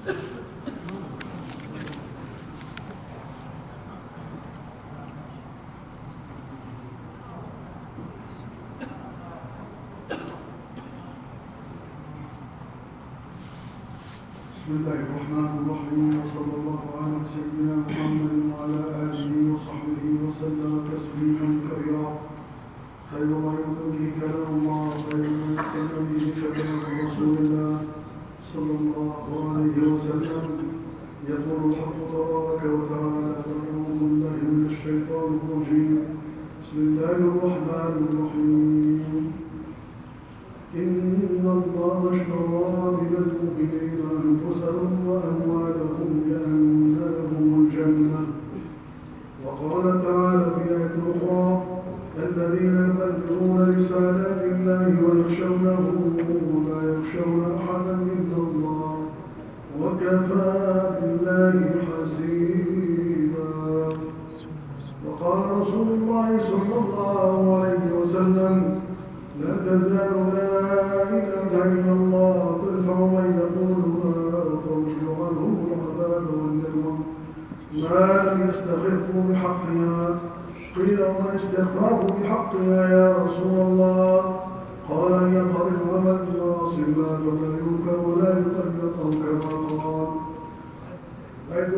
بسم الله الرحمن الرحيم وصلى الله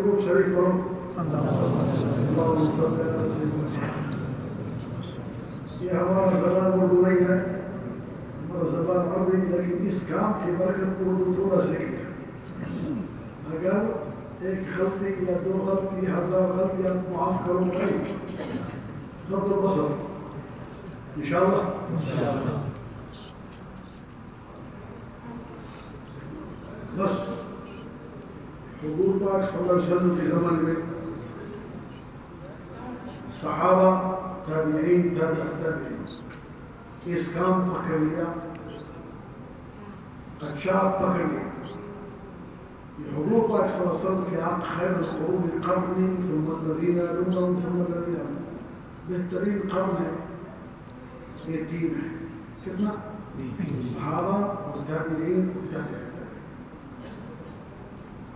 أي دروب شريف برب اللهم صل على سيدنا یہ ہمارا زبان اردو نہیں ہے ہمارا زبان عربی لیکن اس کام کی برکت اردو تھوڑا سیکھ لیا اگر ایک غلطی یا دو غلطی ہزار غلطی آپ معاف کرو گے سب تو بسر انشاءاللہ بس حضور پاک صلی اللہ علیہ وسلم کے زمانے میں صحابہ، تابعین، تابع، تابعین، اس کام پکڑ لیا اچھا پکڑ لیا۔ حضور پاک صلی اللہ علیہ وسلم کے آپ خیر القرون قرنی ثم الذین يلونهم ثم الذین يلونهم بہترین قرن ہے، یہ تین ہے۔ کتنا؟ صحابہ اور تابعین اور تابع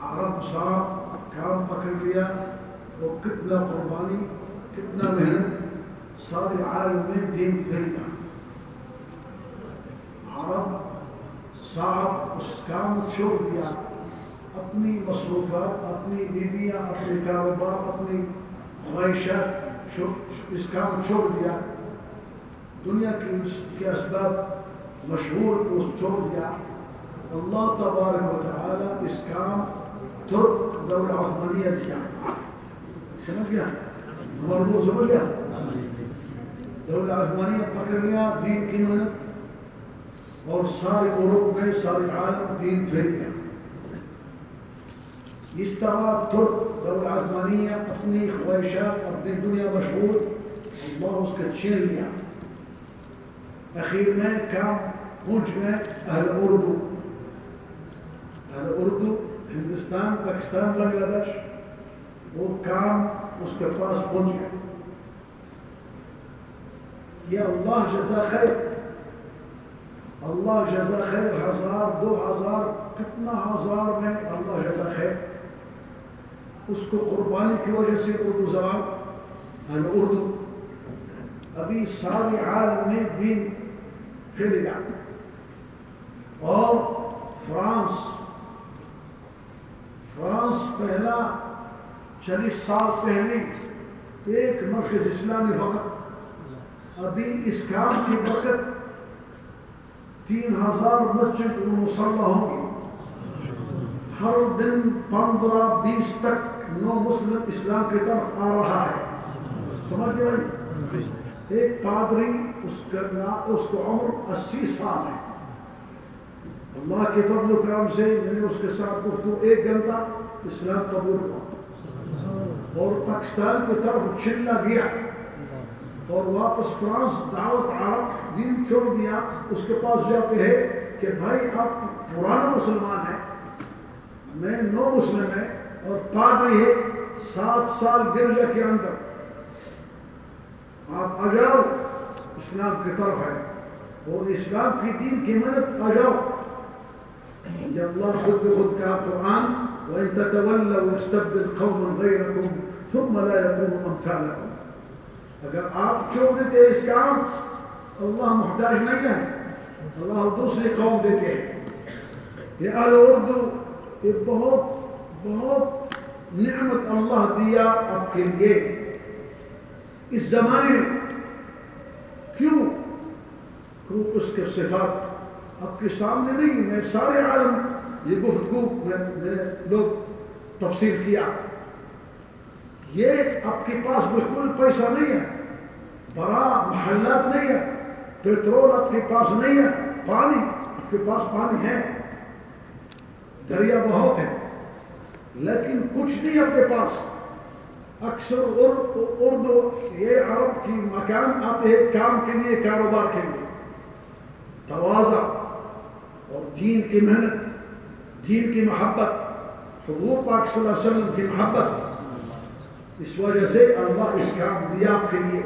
عرب صاحب کام پکڑ لیا، وہ کتنا قربانی، کتنا محنت سارے عالم میں دین پھیلیا عرب صاحب اس کام چھوڑ دیا۔ اپنی مصروفات، اپنی بیویاں، اپنے کاروبار، اپنی خواہشات اس کام چھوڑ دیا۔ دنیا کے اسباب مشہور کو چھوڑ دیا۔ اللہ تبارک و تعالی اس کام ترک دولہ عثمانیہ دیا سمجھ گیا مرمو سمجھ گیا دولہ عثمانیہ پکڑ لیا دین کی محنت اور سارے عروق میں، سارے عالم دین پھیل گیا. اس طرح ترک دولہ عثمانیہ اپنی خواہشات، اپنی دنیا مشہور اللہ اس کا چھین لیا اخیر میں کام پہنچ گئے اہل اردو. اہل اردو ہندوستان، پاکستان بنگلہ دیش، وہ کام اس کے پاس پہنچ گیا۔ یہ اللہ جزا خیر۔ اللہ جزا خیر ہزار، دو ہزار، کتنا ہزار میں اللہ جزا خیر۔ اس کو قربانی کی وجہ سے اردو زبان یعنی اردو، ابھی سارے عالم میں دین پھیلے گا اور فرانس فرانس پہلا چالیس سال پہلے ایک مرکز اسلامی وقت، ابھی اس کام کی وقت تین ہزار مسجد مسلح ہوں گی۔ ہر دن پندرہ بیس تک نو مسلم اسلام کی طرف آ رہا ہے۔ سمجھ گئے؟ بھائی ایک پادری، اس کا اس کو عمر اسی سال ہے۔ اللہ کے فضل و کرم سے میں نے اس کے ساتھ گفتگو ایک گھنٹہ اسلام قبول ہوا۔ اور پاکستان کی طرف چلنا گیا۔ اور واپس فرانس دعوت عرب دین چھوڑ دیا۔ اس کے پاس جاتے ہیں کہ بھائی آپ پرانا مسلمان ہیں۔ میں نو مسلم ہے اور پادری ہے سات سال گرجا کے اندر۔ آپ آ جاؤ، اسلام کی طرف ہے اور اسلام کی دین کی مدد آ جاؤ۔ یہ اللہ خود بخود کا قرآن، وإن تتولوا يستبدل قوما غيركم ثم لا يكونوا أمثالكم۔ اگر آپ چھوڑ دیتے اس کام اللہ محتاج نہیں ہے۔ اللہ دوسری قوم دیتے ہیں۔ یہ اہل اردو، یہ بہت بہت نعمت اللہ دیا آپ کے لیے۔ اس زمانے میں کیوں؟ کیوں اس کے صفات؟ آپ کے سامنے نہیں، میں سارے عالم، یہ گفتگو میں نے لوگ تفصیل کیا۔ یہ آپ کے پاس بالکل پیسہ نہیں ہے، بڑا محلات نہیں ہے، پیٹرول آپ کے پاس نہیں ہے، پانی آپ کے پاس پانی ہے۔ دریا بہت ہے، لیکن کچھ نہیں آپ کے پاس۔ اکثر اردو یہ عرب کی مکان آتے ہیں کام کے لیے، کاروبار کے لیے۔ توازہ اور دین کی محنت، دین کی محبت، حضور پاک صلی اللہ علیہ وسلم کی محبت۔ اس وجہ سے اللہ اس کام دیا آپ کے لیے۔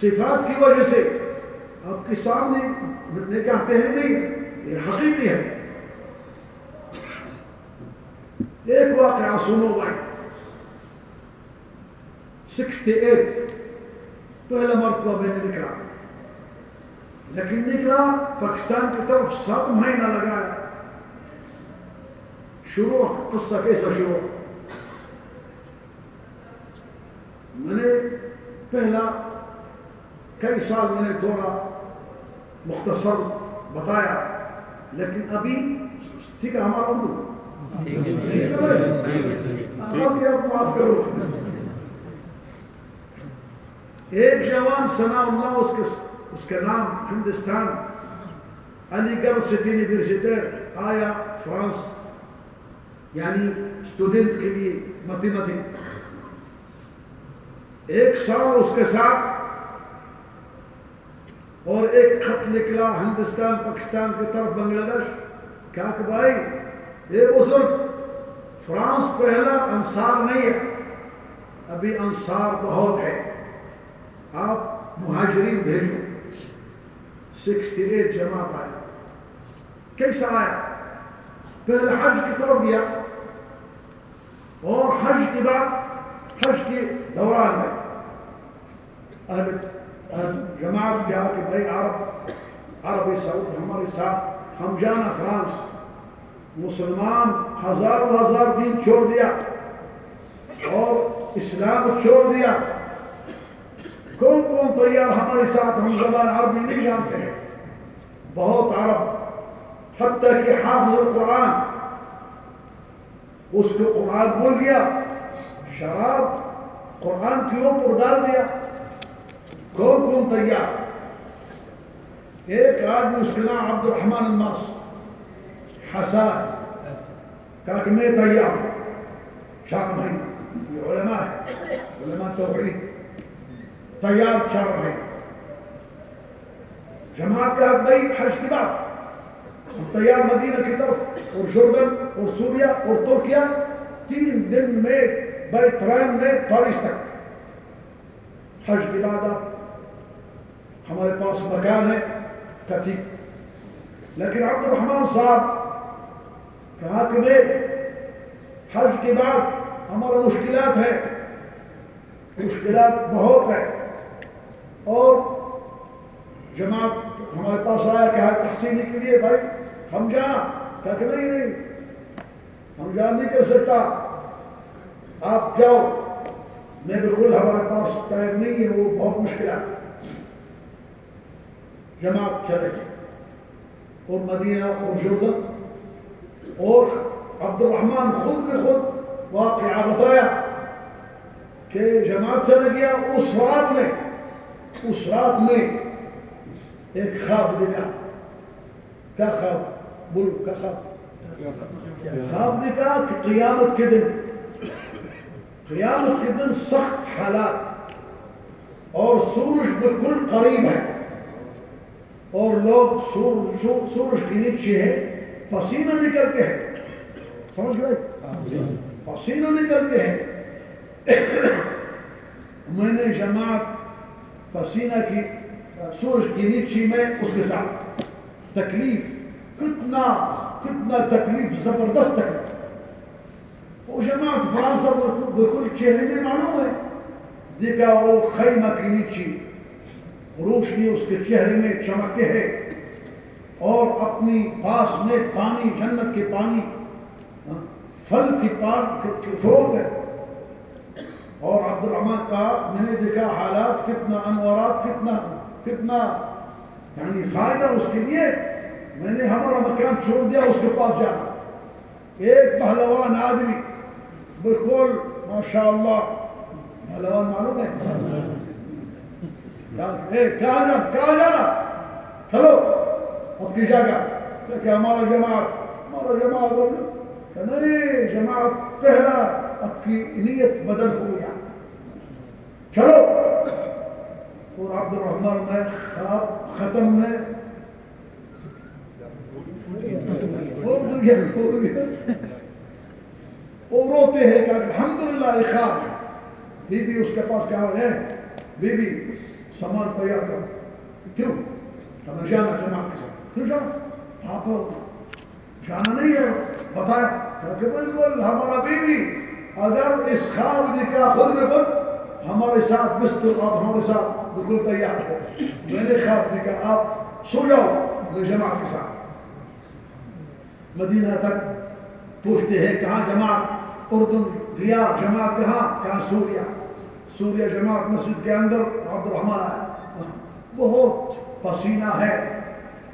صفات کی وجہ سے آپ کے سامنے کہتے ہیں نہیں یہ حقیقی ہے۔ ایک واقعہ سنو بھائی۔ سکسٹی ایٹ، پہلا مرتبہ میں نے نکلا۔ لیکن نکلا، پاکستان کی طرف سات مہینہ لگایا شروع قصہ کیسا شروع؟ میں نے پہلا کئی سال میں نے تھوڑا مختصر بتایا، لیکن ابھی ٹھیک ہے، ہمارا اردو۔ معاف کرو۔ ایک جوان سنا اللہ، اس کے اس کا نام Hindustan Aligarh city university آیا فرانس یعنی اسٹوڈنٹ کے لیے متی متی۔ ایک سال اس کے ساتھ اور ایک خط نکلا ہندوستان، پاکستان کی طرف بنگلہ دیش۔ کیا کہ بھائی یہ بزرگ، فرانس پہلا انصار نہیں ہے، ابھی انصار بہت ہے۔ آپ مہاجرین بھیجو۔ سکسٹی ایٹ جماعت آیا کیسا آیا؟ پہلے حج کی طرف گیا اور حج کے بعد حج کے دوران میں جماعت کیا کہ بھائی عرب عربی سعود، ہمارے ساتھ، ہم جانا فرانس۔ مسلمان ہزار ہزار دن چھوڑ دیا اور اسلام چھوڑ دیا۔ کون کون تیار ہمارے ساتھ ہم زبان عربی نہیں جانتے ہیں؟ بہت عرب، حتیٰ کہ حافظ القرآن اس کو قرآن بول گیا، شراب قرآن کی اوپر ڈال دیا، کون کون تیار؟ ایک آدمی اس کے نام عبد الرحمن الماس حسان کہا کہ میں تیار ہوں، چار مہینہ یہ علماء ہے علماء توحید، تیار چار مہینہ جماعت کا حق بھائی حج کی بات. ہم تیار مدینہ کی طرف، اور جردن اور سوریا اور ترکیا تین دن میں بائی ٹرین میں پاریس تک. حج کی بعد آپ، ہمارے پاس مکان ہے کتھی لیکن عبد الرحمان صاحب کہا کہ میں حج کے بعد ہمارا مشکلات ہے، مشکلات بہت ہے اور جماعت ہمارے پاس آیا کہ تحصیلی کے لیے بھائی، ہم جانا، کہا کہ نہیں نہیں۔ ہم جان نہیں کر سکتا۔ آپ جاؤ۔ میں بالکل ہمارے پاس ٹائم نہیں ہے، وہ بہت مشکلات جماعت چلے۔ گئے اور مدینہ اور جردن اور عبد الرحمن خود میں خود واقعہ بتایا کہ جماعت چلا گیا، اس رات میں، اس رات میں ایک خواب دیکھا کیا خواب بولو کیا خواب خواب دیکھا کہ قیامت کے دن قیامت کے دن سخت حالات اور سورج بالکل قریب ہے اور لوگ سورج سورج کے نیچے ہے پسینہ نکلتے ہیں سمجھ گئے پسینہ نکلتے ہیں میں نے جماعت پسینہ کی سورج کی نیچی میں اس کے ساتھ۔ تکلیف، کتنا کتنا تکلیف، زبردست تکلیف۔ وہ جماعت فرانسا بالکل چہرے میں معلوم ہے۔ دیکھا وہ خیمہ کی نیچی۔ روشنی اس کے چہرے میں چمکتے ہیں۔ اور اپنی پاس میں پانی، جنت کے پانی، پھل کی پار فروغ ہے۔ اور عبد الرحمن کا میں نے دیکھا حالات کتنا، انوارات کتنا۔ کتنا یعنی فائدہ اس کے لیے میں نے ہمارا مکان چھوڑ دیا، اس کے پاس جانا۔ ایک پہلوان آدمی، بالکل ماشاء اللہ پہلوان معلوم ہے؟ کہاں جانا کہاں جانا؟ چلو اب کی جگہ۔ کہ ہمارا جماعت ہمارا جماعت کہ نہیں، جماعت پہلا، اب کی نیت بدل ہو گیا۔ چلو اور عبد الرحمان میں خواب ختم میں۔ وہ روتے ہیں کہ الحمدللہ ایک خواب ہے بی بی اس کے پاس کیا ہے؟ بی بی سامان تیار کر۔ کیوں؟ ہمیں جانا جماعت کے ساتھ۔ کیوں جانا؟ آپ جانا نہیں ہے۔ بتایا۔ کہ بالکل، ہمارا بیوی، اگر اس خواب دیکھا خود میں خود، ہمارے ساتھ بستر آپ، ہمارے ساتھ۔ بالکل تیار ہے۔ میں نے خواب دیکھا آپ سو جاؤ جماعت کے ساتھ۔ مدینہ تک پوچھتے ہیں، کہاں جماعت؟ اردن گیا جماعت کہاں؟ کہاں سوریا سوریا جماعت مسجد کے اندر عبد الرحمان آیا بہت پسینہ ہے۔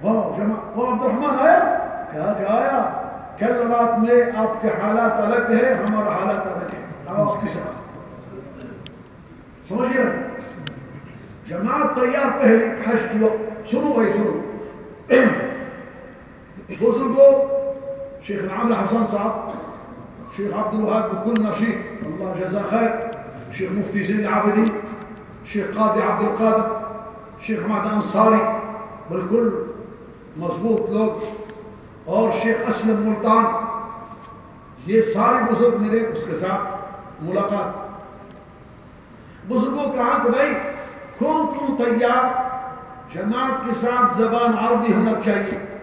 وہ جماعت وہ عبد الرحمان آیا۔ کہا کہ آیا کل رات میں آپ کے حالات الگ ہے ہمارا حالات الگ ہے آواز کی سمجھ سمجھئے جماعت تیار پہلے حج کیو سنو بھائی سنو بزرگوں، شیخ نعم الحسن صاحب، شیخ عبد الوهاب بكل نشيط الله جزاه خير شيخ مفتي زين العابدين شيخ قاضي عبد القادر شيخ حماد انصاري بالکل مضبوط لوگ۔ اور شیخ اسلم ملتان، یہ سارے بزرگ میرے اس کے ساتھ ملاقات۔ بزرگوں کہا کہ بھائی کون کون تیار جماعت کے ساتھ زبان عربی ہونا چاہیے؟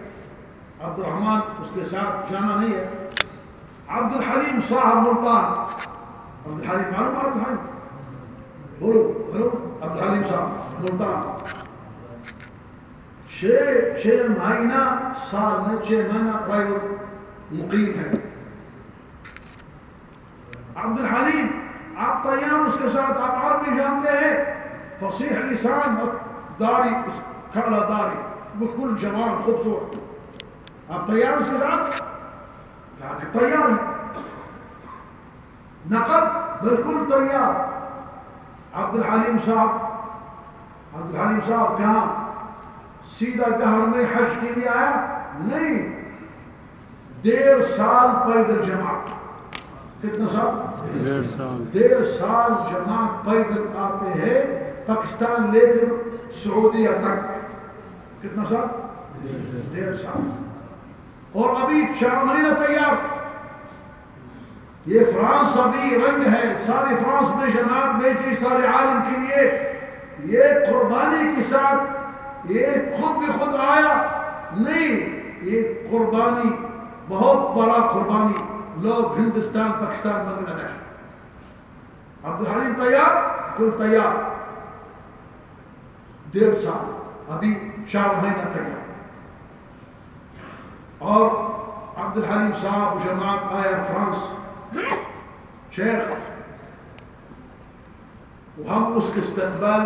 عبد الرحمن اس کے ساتھ جانا نہیں ہے۔ عبد الحلیم صاحب ملتان۔ عبد الحلیم معلوم عبد الحلیم بولو بولو۔ عبد الحلیم صاحب ملتان۔ چھ چھ مہینہ، سال میں چھ مہینہ پرائیویٹ مقیم ہے۔ عبد الحلیم آپ تیار اس کے ساتھ، آپ عربی جانتے ہیں۔ فصیح لسان خوبصورت آپ تیار اس کے ساتھ کہا کہ تیار ہے نقد بالکل تیار عبد الحلیم صاحب عبد الحلیم صاحب کہاں سیدھا گھر میں حج کے لیے آیا نہیں دیر سال پیدل جماعت کتنا سال ڈیڑھ سال. دیر سال جماعت پیدل آتے ہیں پاکستان لے کر سعودیہ تک. کتنا سال؟ دیر سال. اور ابھی چار مہینہ تیار. یہ فرانس ابھی رنگ ہے. سارے فرانس میں جماعت بیٹی، سارے عالم کے لیے یہ قربانی کے ساتھ یہ خود بھی خود آیا. نہیں، یہ قربانی، بہت بڑا قربانی. لوگ ہندوستان، پاکستان، بنگلہ دیش. عبد الحلیم تیار؟ کل تیار. ڈیڑھ سال ابھی چار مہینہ تیار۔ اور عبد الحلیم صاحب جماعت آیا فرانس۔ شیخ، ہم اس کے استقبال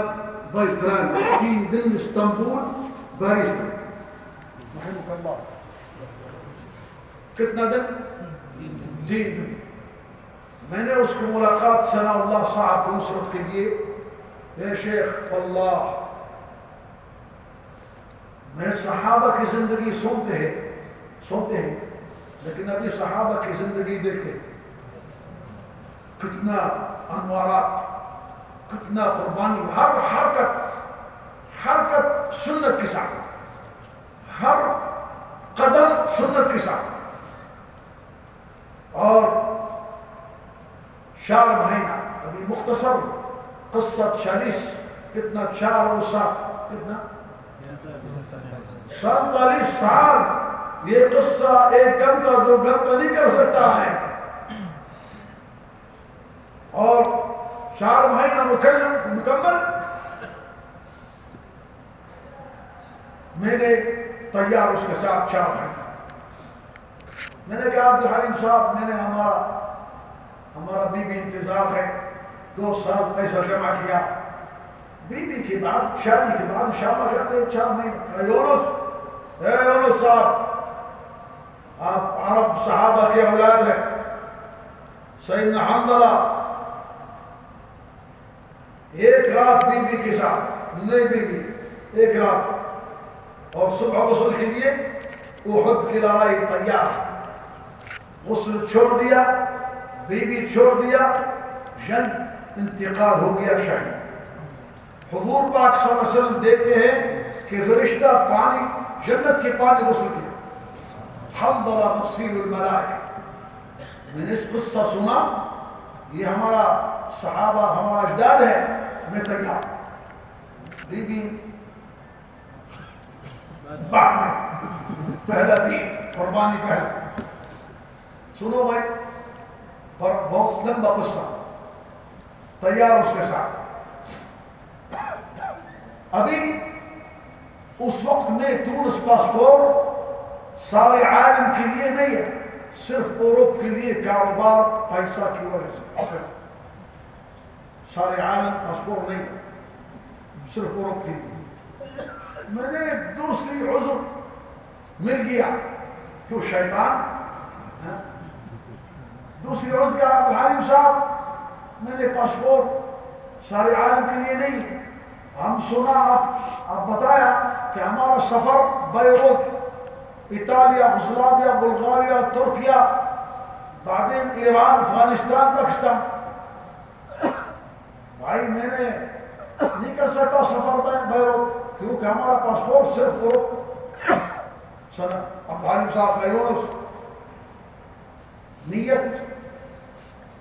بلتران تین دن استنبول باريس رحمك الله کتنا دن؟ تین دن۔ میں نے اس کی ملاقات ثنا اللہ صاحب کی نصرت کے لیے۔ اے شیخ، اللہ! میں صحابہ کی زندگی سنتے ہیں سنتے ہیں، لیکن ابھی صحابہ کی زندگی دیکھتے ہیں۔ کتنا انوارات، کتنا قربانی، ہر حرکت حرکت سنت کے ساتھ، ہر قدم سنت کے ساتھ۔ اور چار مہینہ ابھی مختصر قصہ چالیس، کتنا چار و سات کتنا سینتالیس سال یہ قصہ ایک گھنٹہ دو گھنٹہ نہیں کر سکتا ہے۔ اور چار مہینہ مکمل مکمل۔ میں نے تیار اس کے ساتھ چار مہینہ میں نے کہا، عبد الحلیم صاحب، میں نے ہمارا ہمارا بی بی انتظار ہے۔ دو سال پیسہ جمع کیا۔ بی بی کے بعد، شادی کے بعد شام جاتے ہیں چار مہینے اے یونس صاحب، آپ عرب صحابہ کے اولاد ہیں۔ سیدنا حمدلہ ایک رات بی بی کے ساتھ، نہیں بی بی ایک رات۔ اور صبح غسل کے لیے احد کی لڑائی تیار۔ غسل چھوڑ دیا بی بی چھوڑ دیا، جنگ انتقال ہو گیا شہید حضور پاک صلی اللہ علیہ وسلم دیکھتے ہیں کہ فرشتہ پانی جنت کے پانی غسل کیا۔ حمدلہ مصیر الملائکہ۔ میں نے اس قصہ سنا۔ یہ ہمارا صحابہ، ہمارا اجداد ہے۔ میں تیار دیدی، بعد میں۔ پہلا دین قربانی پہلا۔ سنو بھائی، پر بہت لمبا قصہ۔ تیار اس کے ساتھ۔ ابھی اس وقت میں تونس پاسپورٹ سارے عالم کے لیے نہیں ہے، صرف اوروپ کے لیے کاروبار پیسہ کی وجہ سے سارے عالم پاسپورٹ نہیں صرف اوروپ کے لیے۔ میں نے دوسری عذر مل گیا، کیوں شیطان؟ ہاں؟ دوسری عذر کیا؟ عالم صاحب، میں نے پاسپورٹ سارے عالم کے لیے نہیں ہم سنا، آپ اب بتایا کہ ہمارا سفر بیروت، اٹالیا غسلادیا بلغاریا، ترکیا، بعدین ایران، افغانستان، پاکستان۔ بھائی، میں نے نہیں کر سکتا سفر میں بیروت، کیونکہ ہمارا پاسپورٹ صرف وہ سر، اب غالب صاحب بیروس نیت،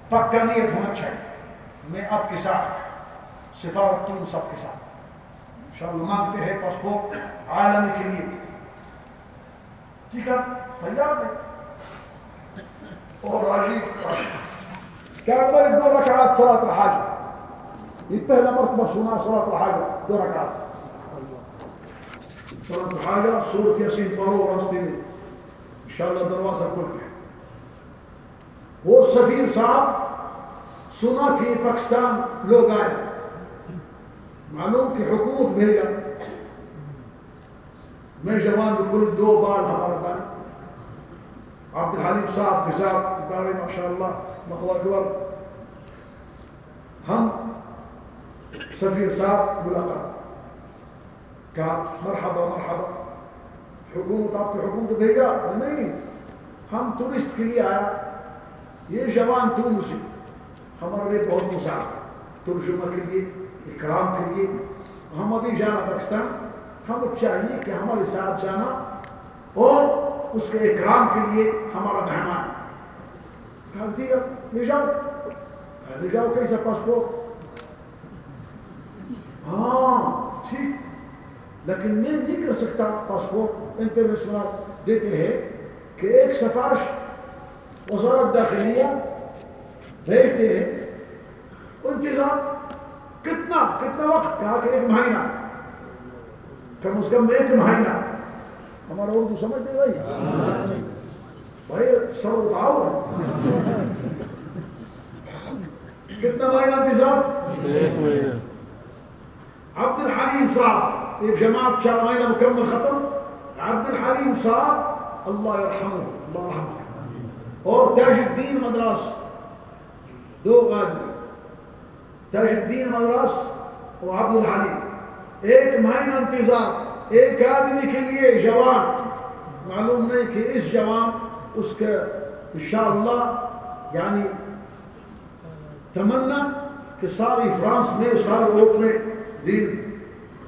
پکا نیت ہونا چاہیے۔ میں آپ کے ساتھ سفارت تم سب کے ساتھ۔ انشاءاللہ مانگتے ہیں پاسپورٹ عالمی کے لیے۔ جی ٹھیک ہے تیار ہے اور راجی کیا بھائی دو رکعات صلاة الحاج یہ پہلا مرتبہ سنا، صلاة الحاج دو رکعات۔ صلاة الحاج سورت یسین پڑھو راستے میں۔ انشاءاللہ دروازہ کھل کے وہ سفیر صاحب سنا کہ پاکستان لوگ آئے۔ معلوم کہ حکومت بھیجا۔ میں جوان بالکل دو بار ہمارا تھا عبد الحلیم صاحب کے ساتھ ادارے ماشاء اللہ اکبر ہم سفیر صاحب ملاقات۔ کہا، مرحبا مرحبا۔ حکومت آپ کی حکومت بھیجا؟ نہیں، ہم ٹورسٹ کے لیے آیا۔ یہ جوان تونسی، ہمارے لیے بہت مساعد ترجمہ کے لیے۔ اکرام کے لیے۔ ہم ابھی جانا پاکستان، ہم چاہیے کہ ہمارے ساتھ جانا اور اس کے اکرام کے لیے ہمارا مہمان۔ کہا جی لے جاؤ۔ لے جاؤ کیسا پاسپورٹ؟ ہاں ٹھیک۔ لیکن میں نہیں کر سکتا پاسپورٹ۔ انٹرنیشنل دیتے ہیں کہ ایک سفارش وزارت داخلیہ بھیجتے ہیں۔ انتظام کتنا کتنا وقت؟ کہا کہ ایک مہینہ۔ کم از کم ایک مہینہ۔ ہمارا اردو سمجھ دے بھائی بھائی سر اٹھاؤ۔ کتنا مہینہ انتظام عبد الحلیم صاحب ایک جماعت چار مہینہ مکمل ختم۔ عبد الحلیم صاحب اللہ یرحمہ اللہ رحمہ۔ اور تاج الدین مدراس دو آدمی تاج الدین مدرس اور عبد الحلیم ایک مہینہ انتظار ایک آدمی کے لیے جوان۔ معلوم نہیں کہ اس جوان اس کے انشاءاللہ یعنی تمنا کہ ساری فرانس میں، سارے اوروپ میں دین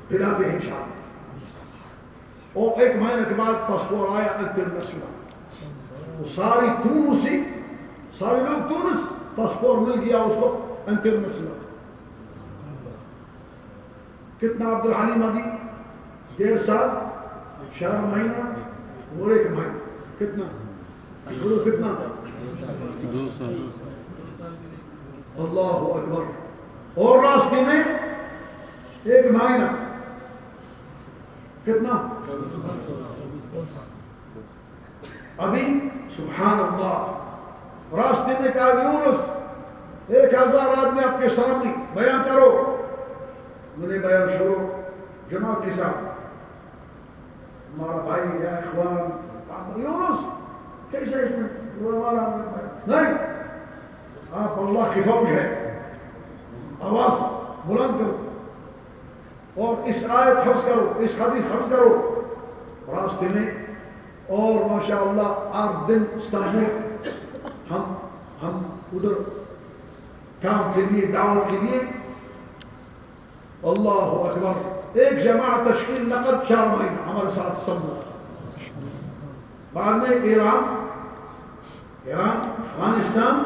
پھیلاتے ہیں انشاءاللہ۔ اور ایک مہینہ کے بعد پاسپورٹ آیا انٹرنیشنل۔ ساری تونسی، سارے لوگ تونس پاسپورٹ مل گیا اس وقت انٹرنیشنل۔ کتنا عبد الحلیم ابھی ڈیڑھ سال چار مہینہ، اور ایک مہینہ۔ کتنا؟ بولو کتنا؟ اللہ اکبر۔ اور راستے میں ایک مہینہ۔ کتنا؟ ابھی، سبحان اللہ۔ راستے میں کہا، یونس، ایک ہزار آدمی آپ کے سامنے، بیان کرو۔ میں نے بیان شروع جماعت کے ساتھ۔ ہمارا بھائی یا اخوان یونس، کیسے اس میں وہ ہمارا نہیں، آپ اللہ کی فوج ہے۔ آواز بلند کرو۔ اور اس آیت حفظ کرو، اس حدیث حفظ کرو۔ راستے میں۔ اور ماشاء اللہ آٹھ دن استعمال ہم ہم ادھر کام کے لیے، دعوت کے لیے اللہ اکبر ایک جماعت تشکیل نقد چار مہینہ ہمارے ساتھ سب بعد میں ایران ایران افغانستان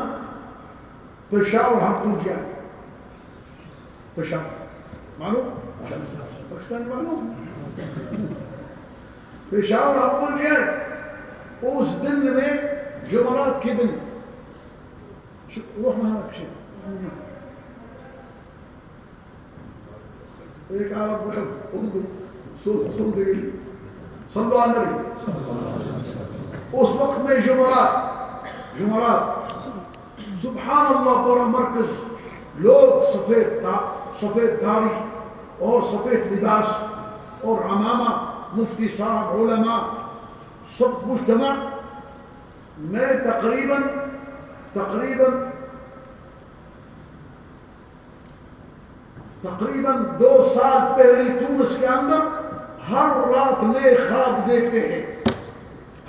پشاور ہم پہنچ گیا پشاور معلوم پاکستان معلوم پشاور ہم پہنچ گئے اس دن میں جمعرات کے دن روح مہارک شیخ ایک عرب محب اردو سعود گلی صلو علی نبی۔ اس وقت میں جمعرات جمعرات۔ سبحان اللہ، پورا مرکز۔ لوگ سفید سفید داڑھی اور سفید لباس اور عمامہ، مفتی صاحب، علماء، سب مجتمع، میں تقریباً تقریباً تقریباً دو سال پہلی تونس کے اندر ہر رات میں خواب دیکھتے ہیں۔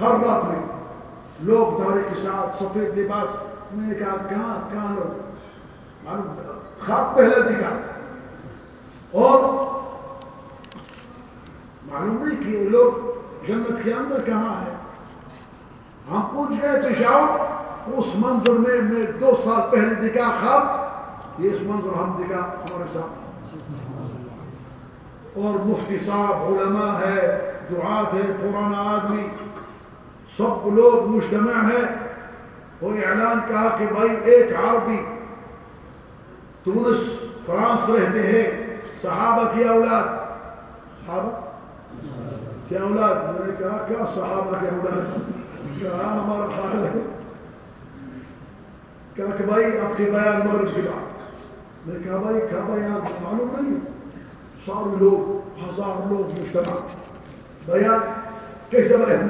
ہر رات میں۔ لوگ دارے کے ساتھ سفید لباس۔ میں نے کہا، کہاں کہاں لوگ؟ خواب پہلے دکھا اور معلوم نہیں کہ لوگ جنت کے اندر کہاں ہے ہم پوچھ گئے پشاور اس منظر میں میں دو سال پہلے دکھا خواب۔ یہ اس منظر ہم دکھا ہمارے ساتھ۔ اور مفتی صاحب علماء ہے دعات ہے پرانا آدمی، سب لوگ مجتمع ہے وہ اعلان کہا کہ بھائی ایک عربی، تونس، فرانس رہتے ہیں۔ صحابہ کی اولاد۔ صحابہ؟ کی اولاد؟ میں نے کہا، کیا صحابہ کی اولاد؟ کہا، ہمارا حال ہے۔ کہا کہ بھائی، آپ کے بیان مغرب کی بات۔ میں نے کہا، بھائی، کیا بیان؟ معلوم نہیں۔ سارے لوگ ہزار لوگ مجتمع بیان کیسے بیان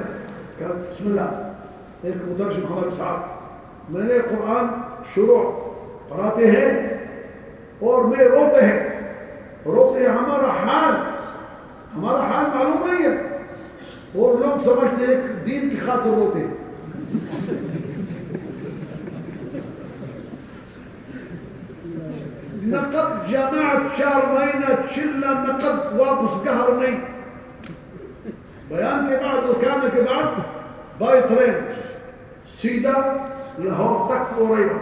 کہا بسم اللہ ایک مترجم ہمارے ساتھ میں نے قرآن شروع پڑھاتے ہیں اور میں روتے ہیں روتے ہیں ہمارا حال ہمارا حال معلوم نہیں ہے اور لوگ سمجھتے ہیں دین کی خاطر روتے ہیں نقد جماعت چار مہینہ چلا نقد واپس قہر نہیں بیان کے بعد اور کہنے کے بعد بائی ٹرین سیدھا لاہور تک قریبا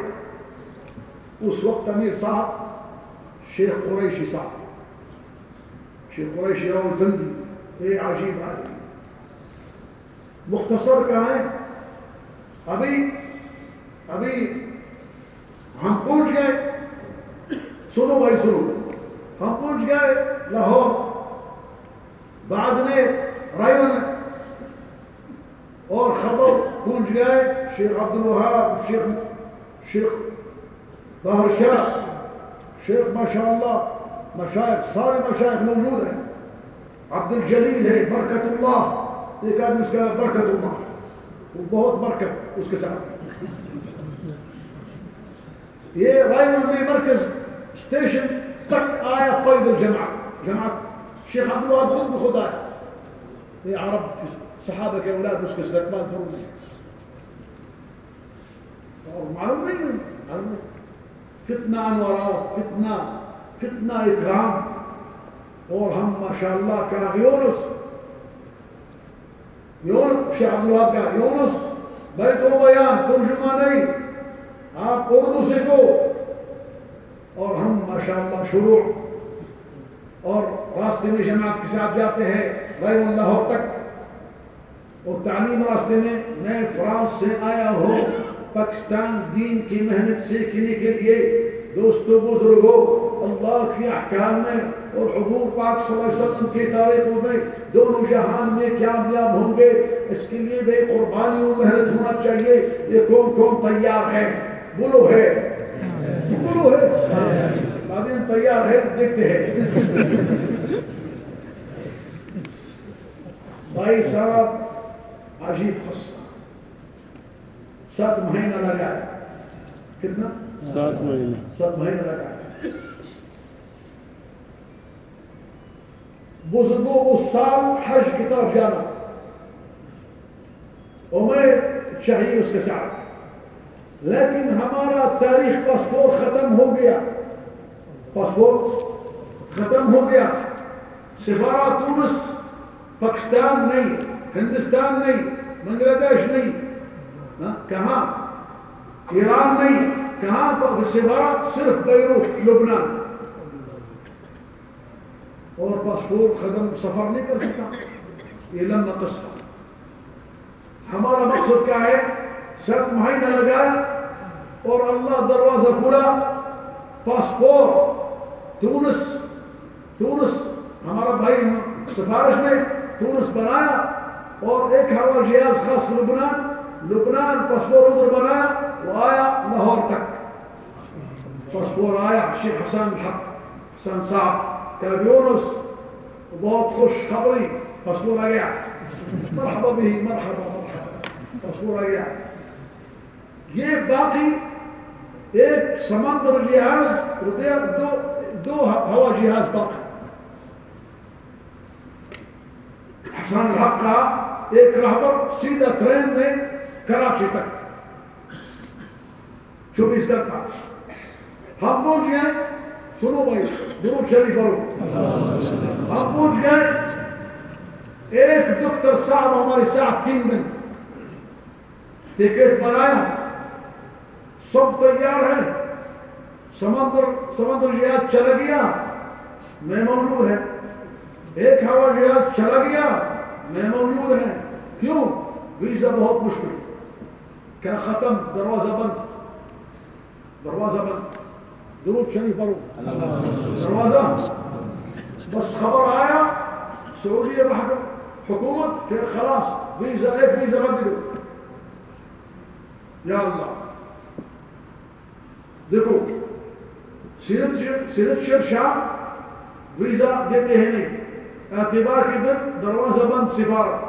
اس وقت امیر صاحب. شیخ قریشی صاحب. شیخ قریشی راول فندی یہ عجیب آدمی مختصر کیا ہے ابھی ابھی ہم پہنچ گئے سنو بھائی، سنو۔ ہم پہنچ گئے لاہور۔ بعد میں رائے میں اور خبر پہنچ گئے شیخ عبد الوہاب شیخ شیخ طاہر شاہ شیخ ماشاء اللہ مشائق، سارے مشائق موجود ہیں۔ عبد الجلیل ہے برکت اللہ ایک آدمی اس کا برکت اللہ وہ بہت برکت اس کے ساتھ۔ یہ رائے میں مرکز اسٹیشن تک آیا قید الجماعت جماعت شیخ عبد الوهاب خود بخدا ہے یہ عرب صحابہ کے اولاد اس کے استقبال فرمائے اور معلوم نہیں معلوم نہیں کتنا انوارات کتنا کتنا اکرام اور ہم ماشاءاللہ کہا یونس یونس شیخ عبد الوهاب کہا یونس بھائی تو بیان ترجمہ نہیں آپ اردو سیکھو اور ہم ماشاءاللہ شروع اور راستے میں جماعت کے ساتھ جاتے ہیں رحم اللہ تک۔ اور تعلیم راستے میں میں فرانس سے آیا ہوں، پاکستان دین کی محنت سیکھنے کے لیے۔ دوستو بزرگوں اللہ کی احکام میں اور حضور پاک صلی اللہ علیہ وسلم کی تاریخوں میں دونوں جہان میں کامیاب ہوں گے۔ اس کے لیے بے قربانی و محنت ہونا چاہیے۔ یہ کون کون تیار ہے بولو ہے دن تیار ہے تو دیکھتے ہیں۔ بھائی صاحب عجیب قصہ۔ سات مہینہ لگا کتنا؟ سات مہینہ۔ سات مہینہ لگا بزرگوں اس سال حج کی طرف جانا۔ اور میں چاہیے اس کے ساتھ۔ لیکن ہمارا تاریخ پاسپورٹ ختم ہو گیا۔ پاسپورٹ ختم ہو گیا۔ سفارہ تونس، پاکستان نہیں، ہندوستان نہیں، بنگلہ دیش نہیں۔ ہاں، کہاں؟ ایران نہیں، کہاں؟ سفارہ صرف بیروت، لبنان۔ اور پاسپورٹ ختم، سفر نہیں کر سکتا یہ لمبا قصہ۔ ہمارا مقصد کیا ہے؟ سب مہینہ لگا اور اللہ دروازہ کھلا پاسپورٹ تونس تونس ہمارا بھائی سفارش میں تونس بنایا اور ایک ہوا ریاض خاص لبنان لبنان پسپور ادھر بنایا، وہ آیا لاہور تک۔ پسپور آیا، شیخ حسن حق حسن صاحب کہ یونس، بہت خوش خبری پسپور آ گیا۔ مرحبا بھی مرحبا مرحبا پسپور آ گیا۔ یہ باقی ایک سمندر لحاظ دو دو ہوا جہاز فقط حسن الحق کا ایک رہبر سیدھا ٹرین میں کراچی تک. چوبیس گھنٹہ. ہم پہنچ گئے، سنو بھائی، درود شریف پڑھو. ہم پہنچ گئے، ایک ڈاکٹر صاحب ہمارے ساتھ تین دن. ٹکٹ بنایا سب تیار ہیں. سمندر سمندر جہاز چلا گیا۔ میں موجود ہے ایک ہوا جہاز چلا گیا۔ میں موجود ہے کیوں؟ ویزا بہت مشکل کیا ختم، دروازہ بند۔ دروازہ بند۔ درود شریف پڑھو۔ دروازہ۔ بس خبر آیا، سعودی عرب حکومت کہ خلاص ویزا ایک ویزا بند دو یا اللہ۔ دیکھو صرف صرف شیر شاہ ویزا دیتے ہیں نہیں۔ اعتبار کے دن دروازہ بند، سفارت۔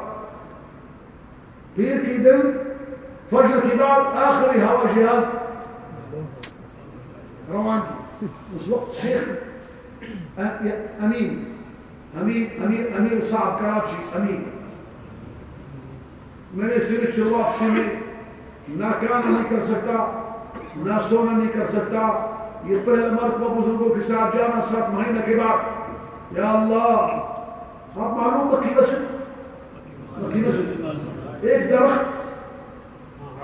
پیر کی دن فجر کے بعد آخری ہوا جہاز روان۔ کی اس وقت شیخ امین۔ امیر امین امین صاحب، کراچی، امین۔ میں نے سیرت شروع سے میں نہ کرانا نہیں کر سکتا نہ سونا نہیں کر سکتا۔ یہ پہلا مرتبہ بزرگوں کے ساتھ جانا سات مہینہ کے بعد۔ یا اللہ، آپ معلوم بکیلہ سے بکیلہ سے ایک درخت۔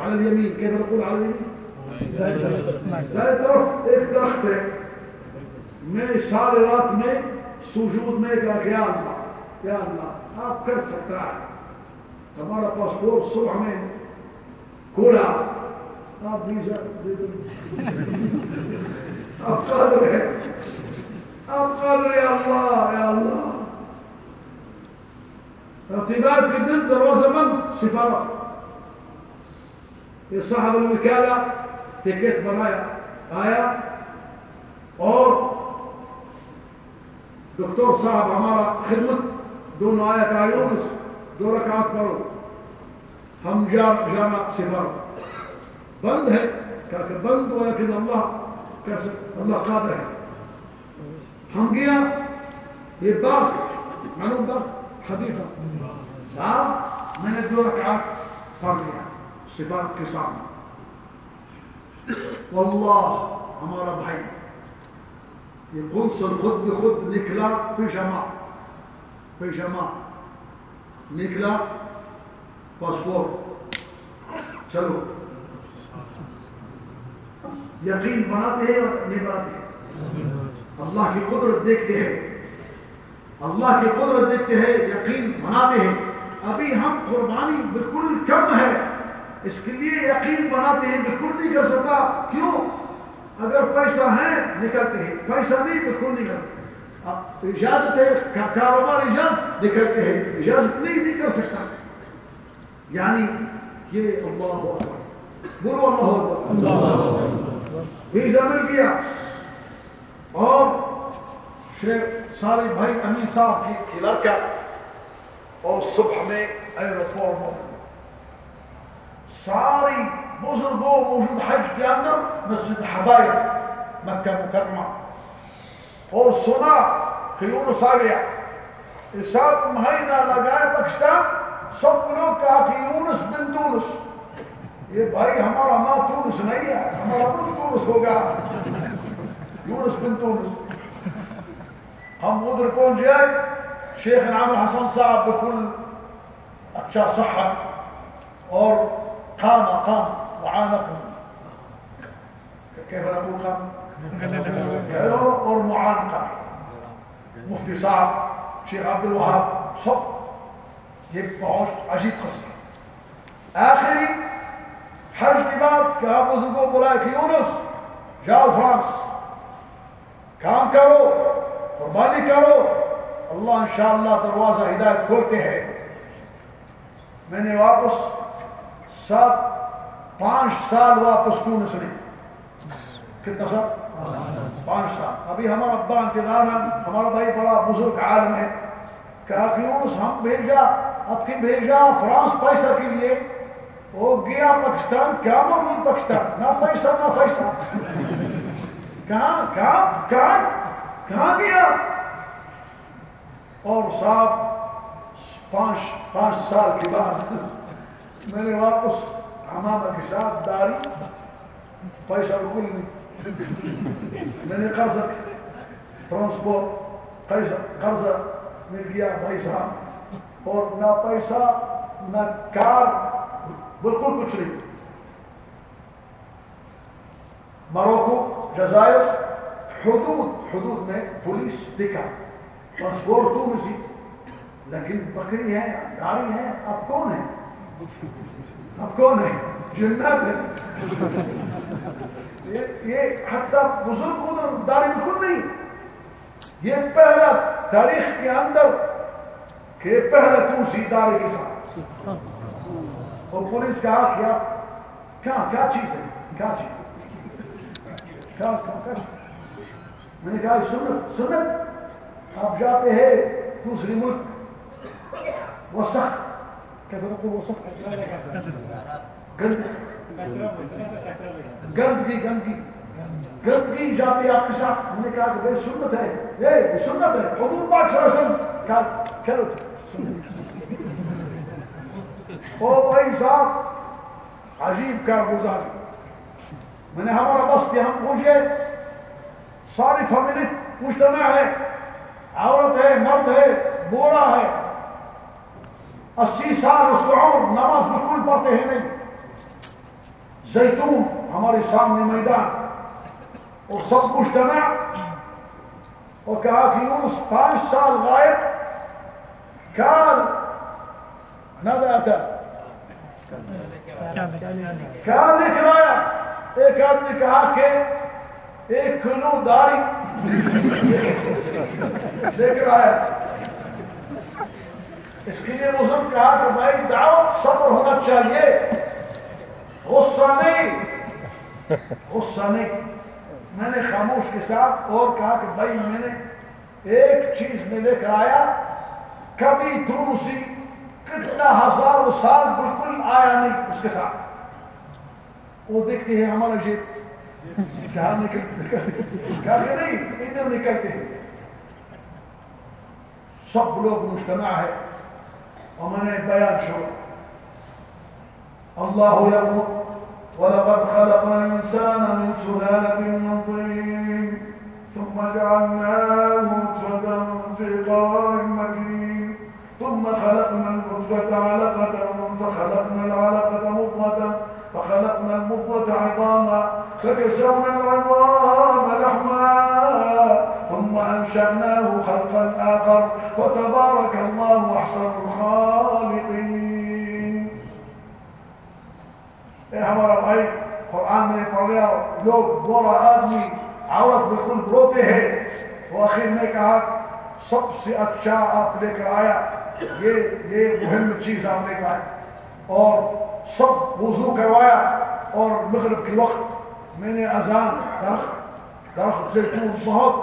على اليمين كيف نقول على اليمين دائیں طرف۔ ایک درخت ہے۔ میں سارے رات میں سوجود میں کہا کہ یا اللہ یا اللہ، آپ کر سکتا ہے۔ ہمارا پاسپورٹ صبح میں کھولا۔ آپ آپ قادر ہیں آپ قادر اللہ اللہ یہ صاحب ٹکٹ بنایا آیا اور صاحب ہمارا خدمت دونوں آیا دو رکعات پڑھو۔ ہم جانا بند ہے، کہا کہ بند ولیکن اللہ کیسے اللہ قادر ہے۔ ہم گیا، یہ باغ معلوم باغ حدیث صاحب میں نے دو رکعات پڑھ لیا سفارت کے سامنے۔ واللہ، ہمارا بھائی۔ یہ قنصل خود بخود نکلا پیشما پیشما نکلا، پاسپورٹ۔ چلو۔ یقین بناتے ہیں اور نہیں بناتے ہیں۔ اللہ کی قدرت دیکھتے ہیں۔ اللہ کی قدرت دیکھتے ہیں، یقین بناتے ہیں۔ ابھی ہم قربانی بالکل کم ہے۔ اس کے لیے یقین بناتے ہیں، بالکل نہیں کر سکتا۔ کیوں؟ اگر پیسہ ہے نکلتے ہیں۔ پیسہ نہیں، بالکل نہیں کرتے اجازت ہے کاروبار اجازت نکلتے ہیں۔ اجازت نہیں نہیں کر سکتا۔ یعنی یہ اللہ بولو اللہ اکبر۔ ویزا مل گیا اور سارے بھائی امین صاحب کی لڑکا اور صبح میں ایروپور موجود۔ ساری بزرگوں موجود حج کے اندر مسجد حبائب، مکہ مکرمہ۔ اور سنا کہ یونس آ گیا۔ سات مہینہ لگائے پاکستان سب لوگ کہا کہ یونس بن تونس۔ یہ بھائی ہمارا ماں تونس نہیں ہے، ہمارا ملک تونس ہوگا۔ یونس بن تونس۔ ہم ادھر پہنچ گئے شیخ نعم حسن صاحب بالکل اچھا صحت اور قام قام وعانقهم كيف نقول قام اور معانقة مفتي صعب شيخ عبد الوهاب صب يبقى عجيب قصة آخری حج کے بعد کہا بزرگوں بلایا کہ یونس، جاؤ فرانس۔ کام کرو، قربانی کرو۔ اللہ انشاءاللہ دروازہ ہدایت کھولتے ہیں۔ میں نے واپس سات، پانچ سال واپس تونس نے کتنا سال؟ پانچ سال۔ ابھی ہمارا ابا انتظار ہے، ہمارا بھائی بڑا بزرگ عالم ہے۔ کہا کہ یونس، ہم بھیجا اب کی بھیجا فرانس پیسہ کے لیے۔ وہ گیا پاکستان، کیا موجود پاکستان؟ نہ پیسہ نہ پیسہ۔ کہاں کہاں کہاں کہاں گیا؟ اور صاحب، پانچ پانچ سال کے بعد میں نے واپس ہمامہ کے ساتھ داری، پیسہ بالکل نہیں۔ میں نے قرض ٹرانسپورٹ قرض مل گیا بھائی صاحب۔ اور نہ پیسہ نہ کار۔ بالکل کچھ نہیں۔ مروکو، جزائر، حدود حدود میں پولیس دکھا۔ پاسپورٹ تو نسی لیکن بکری ہے داری ہے، اب کون ہے؟ اب کون ہے؟ جنات ہے۔ یہ حتی بزرگ ادھر داری بالکل نہیں۔ یہ پہلا تاریخ کے اندر کہ پہلا تو سی داری کے ساتھ۔ اور پولیس کہا کیا؟ کیا کیا چیز ہے؟ کیا چیز؟ کیا میں نے کہا سنت سنت؟ آپ جاتے ہیں دوسری ملک۔ وسخ كيف نقول وصف قلب قلب کی گند۔ کی گند کی جاتی آپ کے ساتھ۔ ہم نے کہا کہ بھائی سنت ہے۔ یہ سنت ہے۔ حضور پاک صلی اللہ علیہ وسلم۔ کہا کرو او بھائی صاحب، عجیب کارگزاری۔ میں نے ہمارا بس کہ ہم پوچھ گئے، ساری فیملی مجتمع ہے، عورت ہے، مرد ہے، بوڑھا ہے۔ اسی سال اس کو عمر نماز بالکل پڑھتے ہیں نہیں۔ زیتون ہمارے سامنے میدان۔ اور سب کچھ ڈنا اور کہا کہ یونس پانچ سال غائب کال نہ داتا کیا لکھ رہا ایک آدمی کہا کہ ایک کلو داری لکھ رہا ہے اس کے لیے بزرگ کہا کہ بھائی دعوت صبر ہونا چاہیے غصہ نہیں غصہ نہیں میں نے خاموش کے ساتھ اور کہا کہ بھائی میں نے ایک چیز میں لے کر آیا کبھی تونسی کتنا ہزاروں سال بالکل آیا نہیں اس کے ساتھ۔ وہ دیکھتے ہیں ہمارا جیب کہا نکلتے نہیں ادھر نکلتے ہیں۔ سب لوگ مجتمع ہے اور ومن بيان شروع الله يقول ولقد خلقنا سے اچھا آپ لے کر آیا، یہ یہ مہم چیز آپ لے کر آئے۔ اور سب وضو کروایا، اور مغرب کے وقت میں نے اذان، درخت درخت زیتون بہت،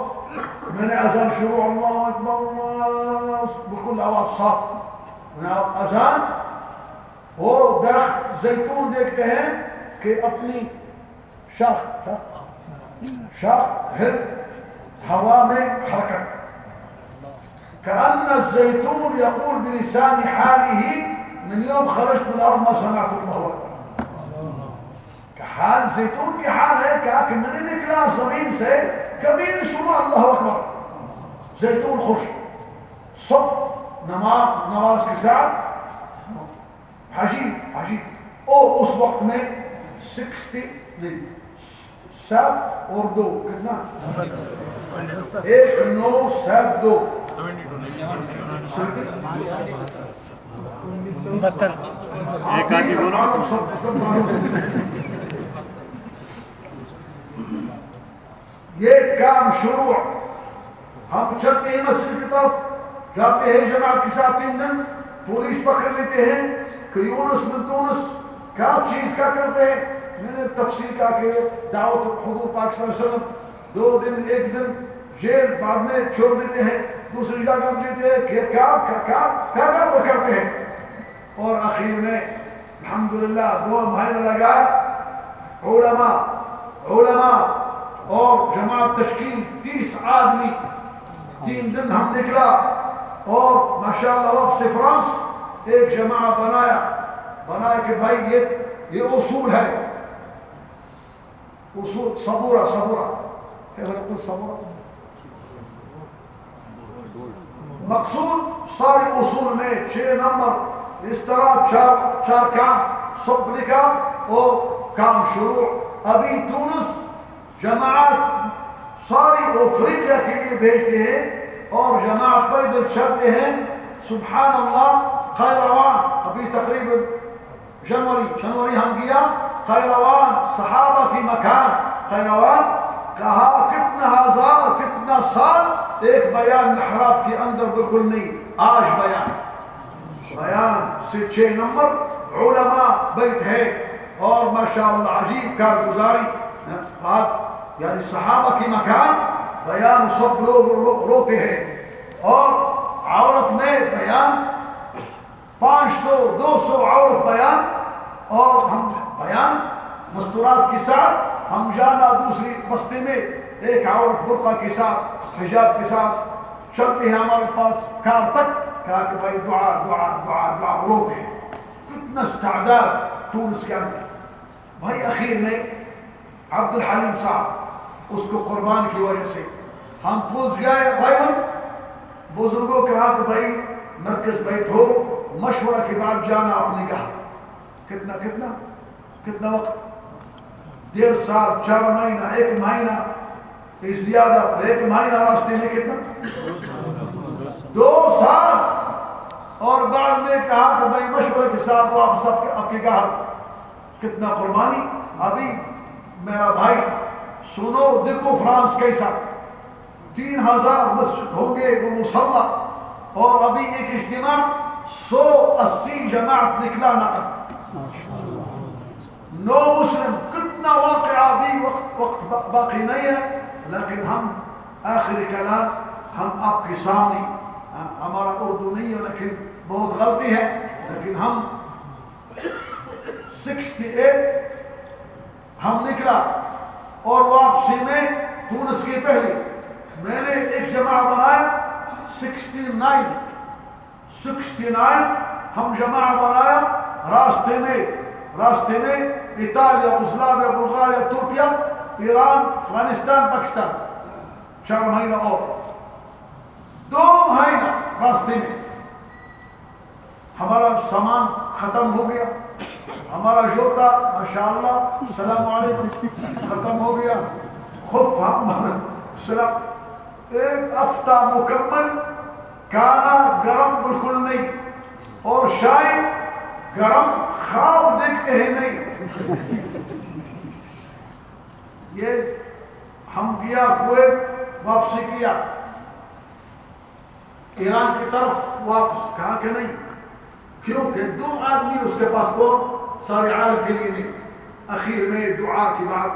میں نے اذان شروع، اللہ اکبر، اللہ بالکل آواز صاف۔ میں آپ اذان وہ درخت زیتون دیکھتے ہیں کہ اپنی شاخ شاخ ہل ہوا میں حرکت۔ كأن الزيتون يقول بلسان حاله، من يوم خرجت من الأرض ما سمعت الله أكبر. كحال زيتون کی حال ہے کہ کہ میں نے نکلا زمین سے کبھی نہیں سنا اللہ اکبر زیتون خوش سب نماز نماز کے ساتھ عجیب عجیب او اس وقت میں سکسٹی سب اور دو کتنا ایک نو سب دو. یہ کام شروع. ہم چلتے ہیں مسجد کی طرف، جاتے ہیں جماعت کے ساتھ تین دن پولیس پکڑ لیتے ہیں، کہ یونس من تونس کیا چیز کا کرتے ہیں؟ میں نے تفصیل کہا کہ دعوت حضور پاک صلی اللہ علیہ وسلم دو دن، ایک دن جیل بعد میں چھوڑ دیتے ہیں۔ دوسری جگہ ہم جیتے ہیں کہ کیا کیا کیا کیا کرتے ہیں۔ اور اخیر میں الحمدللہ دعا مہینہ لگا علماء علماء اور جماعت تشکیل تیس آدمی۔ تین دن ہم نکلا اور ماشاءاللہ وقت سے فرانس ایک جماعہ بنایا۔ بنایا کہ بھائی یہ یہ اصول ہے۔ اصول، صبورہ صبورہ۔ کیا صبورہ؟ مقصود سارے اصول میں چھ نمبر اس طرح چار چار کام سب لکھا وہ کام شروع۔ ابھی تونس جماعت ساری افریقیا کے لیے بھیجتے ہیں اور جماعت پیدل چلتے ہیں سبحان اللہ خیروان، ابھی تقریباً جنوری جنوری ہم گیا خیروان، صحابہ کی مکان، خیروان کہا کتنا ہزار، کتنا سال؟ ایک بیان محراب کے اندر بالکل نہیں، آج بیان۔ بیان سے چھ نمبر علماء بیت ہے۔ اور ماشاءاللہ عجیب کارگزاری ہاں، بات یعنی صحابہ کی مکان، بیان سب لوگ رو، روتے ہیں۔ اور عورت میں بیان، پانچ سو، دو سو عورت بیان، اور ہم بیان مستورات کے ساتھ ہم جانا دوسری بستی میں، ایک عورت برقع کے ساتھ، حجاب کے ساتھ چلتے ہیں ہمارے پاس کار تک، کہا کہ بھائی دعا دعا دعا دعا، روتے ہیں۔ کتنا استعداد تونس کے اندر۔ بھائی اخیر میں عبد الحلیم صاحب اس کو قربان کی وجہ سے ہم پوچھ گئے، بھائی رائبن بزرگوں کہا کہ بھائی مرکز بیت ہو، مشورہ کے بعد جانا اپنی گاہ کتنا کتنا کتنا وقت؟ ڈیڑھ سال، چار مہینہ، ایک مہینہ زیادہ، ایک مہینہ راستے میں کتنا؟ دو سال۔ اور بعد میں کہا کہ بھائی مشورے کے ساتھ واپس آپ کے کہا کتنا قربانی۔ ابھی میرا بھائی، سنو، دیکھو فرانس کیسا۔ تین ہزار مسجد ہوں گے، وہ مسلح۔ اور ابھی ایک اجتماع، سو اسی جماعت نکلا نقل۔ نو مسلم کتنا واقعہ بھی وقت وقت باقی نہیں ہے، لیکن ہم آخر کلام، ہم آپ کے سامنے ہمارا اردو نہیں ہے، لیکن بہت غلطی ہے، لیکن ہم سکسٹی ایٹ ہم نکلا اور واپسی میں تونس کی پہلی، میں نے ایک جمع بنایا سکسٹی نائن سکسٹی نائن ہم جمع بنایا، راستے میں راستے میں اطالیا اسلامیا بلغاریا ترکیا ایران افغانستان پاکستان چار مہینہ اور دو مہینہ راستے میں ہمارا سامان ختم ہو گیا ہمارا جوتا ماشاءاللہ السلام علیکم ختم ہو گیا خود سلام ایک ہفتہ مکمل کانا گرم بالکل نہیں اور شاید گرم خواب دیکھتے ہیں نہیں یہ ہم گیا کویت واپسی کیا؟ ایران کی طرف واپس کہا کہ نہیں؟ کیونکہ دو آدمی اس کے پاسپورٹ سارے عالم کے لیے نہیں۔ اخیر میں دعا کی بات،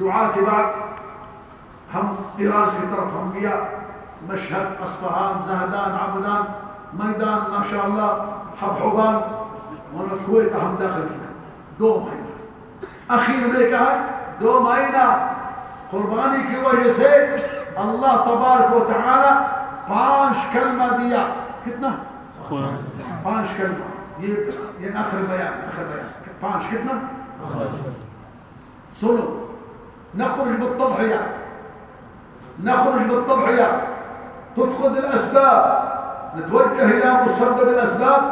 دعا کی بات، ہم ایران کی طرف ہم گیا۔ مشہد، اصفہان، زہدان، عبدان، میدان ماشاء اللہ حبحبان ونفویت ہم داخل کیا۔ دو مہینہ اخیر میں کہا، دو مہینہ قربانی کی وجہ سے اللہ تبارک و تعالی پانچ کلمہ دیا۔ کتنا؟ پانچ کلمہ۔ یہ یہ آخر بیان آخر بیان۔ پانچ کتنا؟ سنو۔ نخرج بالتضحية نخرج بالتضحية تفقد الأسباب نتوجه إلى مسبب الأسباب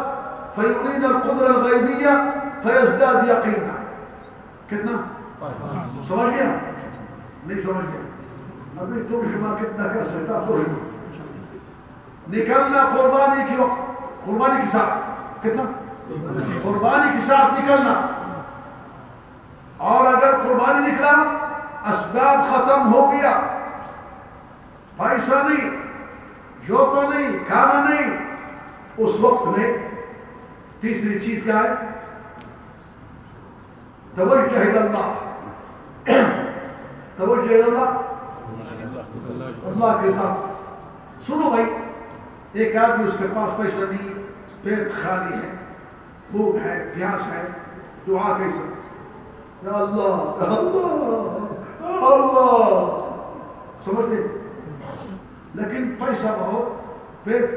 فيرينا القدرة الغيبية فيزداد يقيننا كتنا سمجھ گیا؟ نہیں سمجھ گیا۔ ابھی ترجمہ کتنا کر سکتا ترجمہ نکلنا قربانی کی وقت۔ قربانی کے ساتھ کتنا؟ قربانی کے ساتھ نکلنا۔ اور اگر قربانی نکلا، اسباب ختم ہو گیا۔ پیسہ نہیں جو تو نہیں، کھانا نہیں۔ اس وقت میں تیسری چیز کیا ہے؟ توجہ اللہ. توجہ اللہ. اللہ کے طرف سنو بھائی، ایک آدمی اس کے پاس پیسہ نہیں، پیٹ خالی ہے، بھوک ہے، پیاس ہے، دعا کیسے یا اللہ اللہ اللہ۔ سمجھتے لیکن پیسہ بہت، پیٹ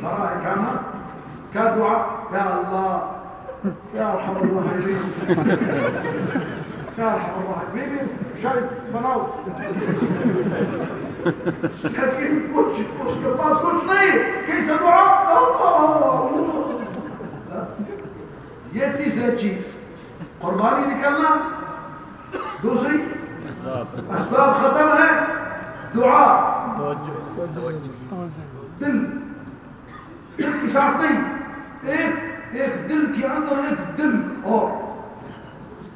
بھرا ہے، کھانا، کیا دعا؟ یا اللہ۔ یا ارحم الراحمین یا ارحم الراحمین شاید بناؤ لیکن کچھ اس کے پاس کچھ نہیں کیسے دعا اللہ یہ تیسری چیز قربانی نکلنا دوسری اسباب ختم ہے دعا دل. دل کی ساتھ نہیں ایک ایک دل کے اندر ایک دل اور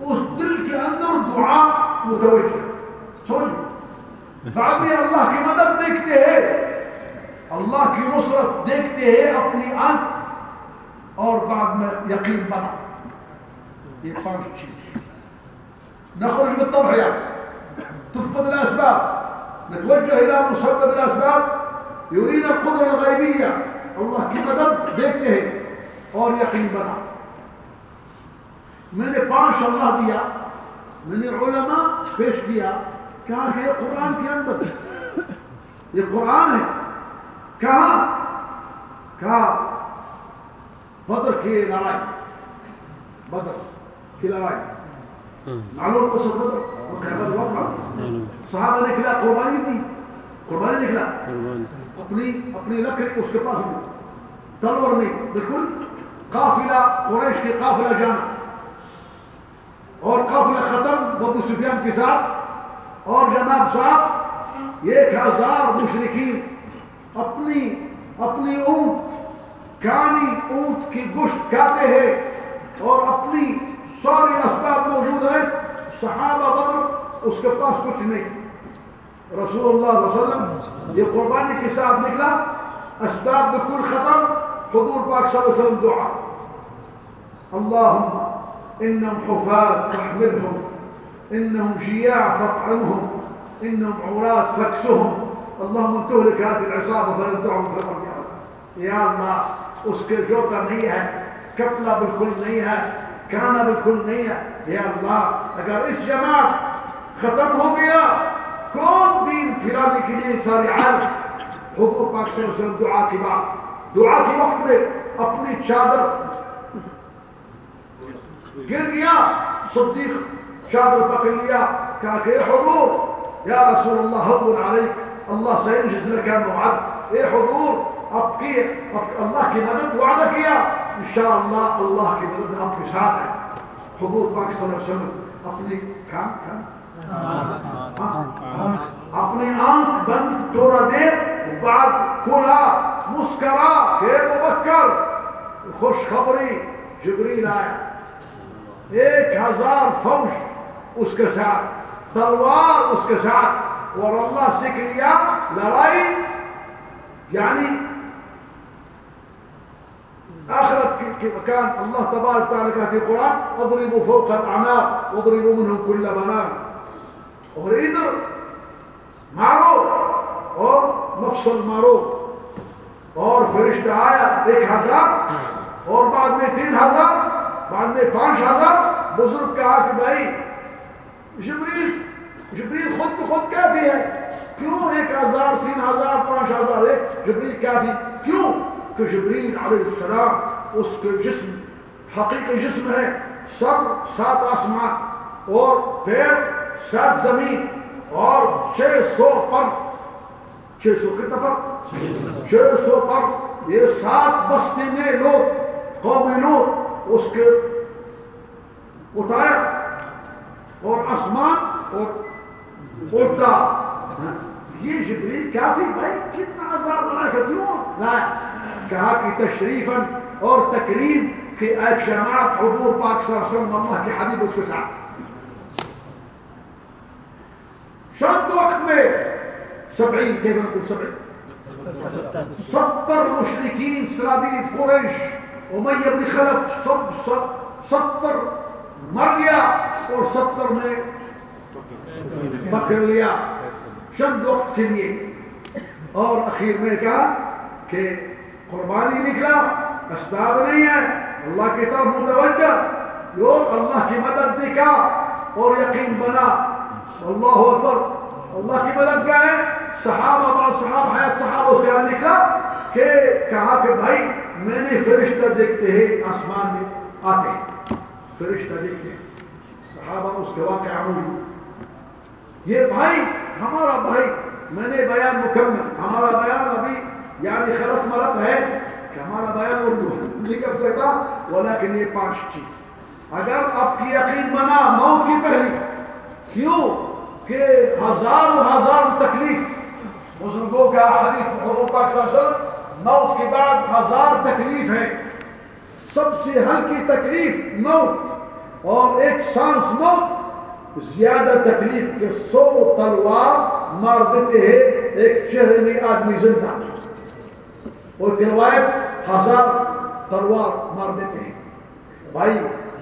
اس دل کے اندر دعا متوجہ سمجھ؟ بعد میں اللہ کی مدد دیکھتے ہیں۔ اللہ کی نصرت دیکھتے ہیں اپنی آنکھ اور بعد میں یقین بنا۔ یہ پانچ چیز نخرج بالطبع تفقد الأسباب نتوجه إلى مسبب الأسباب يرينا القدرة الغيبية الله کی مدد دیکھتے ہیں۔ اور یقین بنا۔ میں نے پانچ اللہ دیا میں نے علماء پیش کیا کہا کہ یہ قرآن کے اندر۔ یہ قرآن ہے۔ کہا کہا بدر کی لڑائی بدر کی لڑائی۔ معلوم بدر؟ وقع بدر صحابہ نے کھلا قربانی نہیں قربانی نکلا اپنی اپنی لکڑی اس کے پاس تلور نہیں بالکل۔ قافلہ قریش کے قافلہ جانا اور قافلہ ختم ابو سفیان کے ساتھ اور جناب صاحب، ایک ہزار مشرقین اپنی اپنی اونٹ کانی اونٹ کی گشت کھاتے ہیں اور اپنی ساری اسباب موجود ہیں۔ صحابہ بدر اس کے پاس کچھ نہیں۔ رسول اللہ علیہ وسلم، یہ قربانی کے ساتھ نکلا۔ اسباب بالکل ختم۔ حضور پاک صلی اللہ علیہ وسلم دعا۔ اللهم انهم حفاة فاحملهم انهم جياع فاطعمهم انهم عراة فاكسهم اللهم تهلك هذه العصابة فندعهم في الارض يا رب۔ يا الله اس کے جوتا نہیں ہے کپلا بالکل نہیں ہے، کھانا بالکل نہیں ہے۔ یا اللہ، اگر اس جماعت ختم ہو گیا، کون دین پھرانے کے لیے سارے عالم؟ حضور پاک صلی اللہ علیہ وسلم دعا کی بات۔ دعا کے وقت میں اپنی چادر گر گیا صدیق چادر پکڑ لیا کہا کہ اے حضور یا رسول اللہ حضور علیک اللہ سین جس نے کہا موعد اے حضور اب کی اللہ کی مدد وعدہ کیا انشاءاللہ اللہ کی مدد آپ کے ساتھ ہے۔ حضور پاک صلی اللہ علیہ وسلم اپنی کام کام اپنی آنکھ بند توڑا دے بعد کھلا، مسکرا کہ مبکر خوش خبری جبریل آیا۔ ایک ہزار فوج اس کے ساتھ، تلوار اس کے ساتھ، اور اللہ سیکھ لیا، لڑائی یعنی آخرت کے مكان اللہ تبارک تعالیٰ کہتے ہیں قرآن، اضربوا فوق الاعناق واضربوا منهم كل بنان۔ اور ادھر مارو اور مفصل مارو اور فرشتہ آیا، ایک ہزار، اور بعد میں تین ہزار، بعد میں پانچ ہزار۔ بزرگ کہا کہ بھائی، جبریل جبریل خود بخود کافی ہے۔ کیوں ایک ہزار، تین ہزار، پانچ ہزار؟ ایک، جبریل کافی۔ کیوں؟ کہ جبریل علیہ السلام اس کے جسم، حقیقی جسم ہے۔ سر، سات آسمان، اور پیر، سات زمین، اور چھ سو پر چھ سو کتنا پر چھ سو پر یہ سات بستی میں لوگ، قومی لوگ اس کے اٹھایا اور آسمان اور اٹھتا یہ جبریل کافی بھائی، کتنا ہزار بنا کے کیوں؟ کہا کہ تشریفا اور تکریم کہ ایک جماعت، حضور پاک صلی اللہ علیہ وسلم، اللہ کے حبیب اس کے ساتھ۔ شد وقت میں سبعین کیف نقول سبعین؟ ستر مشرکین سرادید قریش، امیہ بن خلف، سب ستر مر گیا اور ستر میں پکڑ لیا چند وقت کے لیے۔ اور اخیر میں کہا کہ قربانی نکلا، اسباب نہیں ہے، اللہ کی طرف متوجہ۔ جو اللہ کی مدد دکھا اور یقین بنا۔ اللہ اکبر، اللہ کی مدد کیا ہے۔ صحابہ بعض صحابہ حیات صحابہ اس کے نکلا کہ کہا کہ بھائی میں نے فرشتہ دیکھتے ہیں، آسمان میں آتے ہیں۔ فرشتہ دیکھتے ہیں۔ صحابہ اس کے واقعہ موجود یہ بھائی، ہمارا بھائی، میں نے بیان مکمل، ہمارا بیان ابھی یعنی خلط مرت ہے کہ ہمارا بیان اردو نہیں کر سکتا، ولیکن یہ پانچ چیز۔ اگر آپ کی یقین بنا موت کی پہلی، کیوں؟ کہ ہزار و ہزار تکلیف بزرگوں کا ہاں حدیث حضور پاک صلی اللہ علیہ وسلم موت کے بعد ہزار تکلیف ہے سب سے ہلکی تکلیف موت اور ایک سانس موت۔ زیادہ تکلیف کے سو تلوار مار دیتے ہیں ایک چہرے میں آدمی زندہ۔ اور روایت ہزار تلوار مار دیتے ہیں۔ بھائی،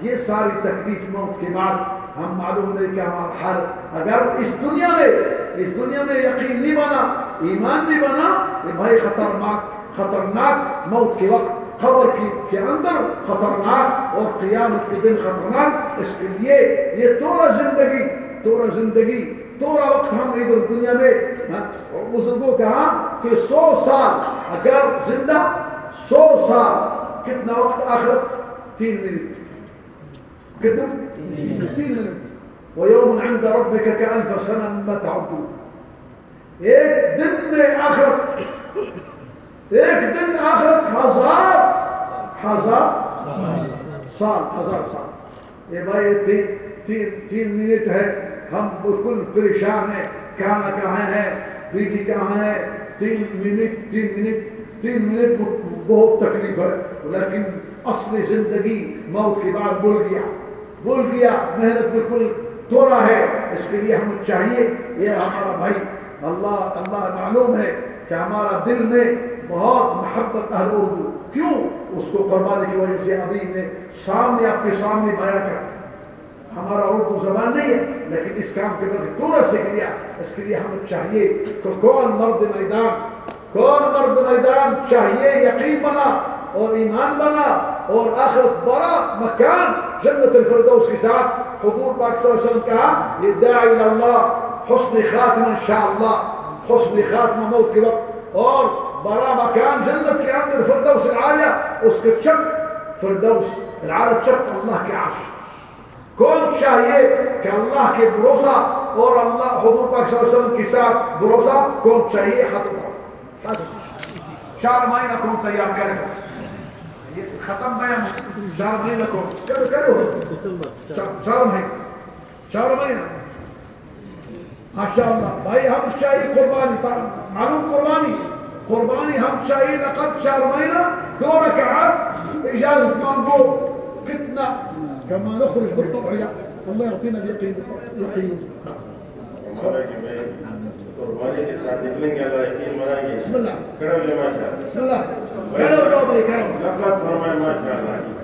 یہ ساری تکلیف موت کے بعد ہم معلوم نہیں کہ ہمارا حال اگر اس دنیا میں، اس دنیا میں یقین نہیں بنا ایمان نہیں بنا کہ بھائی خطرناک خطرناک موت کے وقت خبر کی کے اندر خطرناک اور قیامت کے دن خطرناک۔ اس کے لیے یہ تورا زندگی تورا زندگی تورا وقت ہم ادھر دنیا میں بزرگوں کہا کہ سو سال اگر زندہ سو سال کتنا وقت آخرت؟ تین منٹ۔ کتنا؟ تین منٹ۔ ويوم عند ربك كألف سنة مما تعدون ایک دن میں آخرت ایک دن آخرت ہزار ہزار سال ہزار سال۔ یہ بھائی تین تین تین منٹ ہے۔ ہم بالکل پریشان ہیں۔ کھانا کہاں ہے؟ بیوی کہاں ہے؟ تین منٹ تین منٹ تین منٹ بہت تکلیف ہے۔ لیکن اصل زندگی موت کے بعد بول گیا۔ بول گیا، محنت بالکل توڑا ہے۔ اس کے لیے ہمیں چاہیے۔ یہ ہمارا بھائی اللہ اللہ معلوم ہے کہ ہمارا دل میں بہت محبت اہل اردو کیوں؟ اس کو قربانے کی وجہ سے ابھی میں سامنے آپ کے سامنے بایا کر ہمارا اردو زبان نہیں ہے، لیکن اس کام کے بعد پورا سیکھ لیا۔ اس کے لیے ہمیں چاہیے کہ کون مرد میدان، کون مرد میدان چاہیے یقین بنا اور ایمان بنا اور آخرت بڑا مکان جنت الفردوس کے ساتھ۔ حضور پاک صلی اللہ علیہ وسلم کہا، یہ داعی اللہ حسن خاتمہ انشاءاللہ، حسن خاتمہ موت کے وقت۔ اور بڑا مکان جنت کے اندر، فردوس العالیہ، اس کے چک فردوس العالیہ چک اللہ کے عرش۔ کون چاہیے کہ اللہ کے بھروسہ اور اللہ، حضور پاک صلی اللہ علیہ وسلم کے ساتھ بھروسہ، کون چاہیے؟ ہاتھ اٹھاؤ۔ چار مہینہ کون تیار کرے؟ ختم بیان چار مہینہ کون؟ کرو کرو چار مہینہ۔ چار مہینہ۔ ماشاءاللہ بھائی ہم چاہیے قربانی معلوم قربانی؟ قربانی ہم چاہیے نقد چار مہینہ دو رکعات اجازت مانگو. کتنا؟ كما نخرج بالطبع الله يعطينا اليقين يقين ہمارا کہ بھائی قربانی کے ساتھ نکلیں گے اللہ یقین بسم الله كرم جاوب كرم لقد فرمائے ماشاء اللہ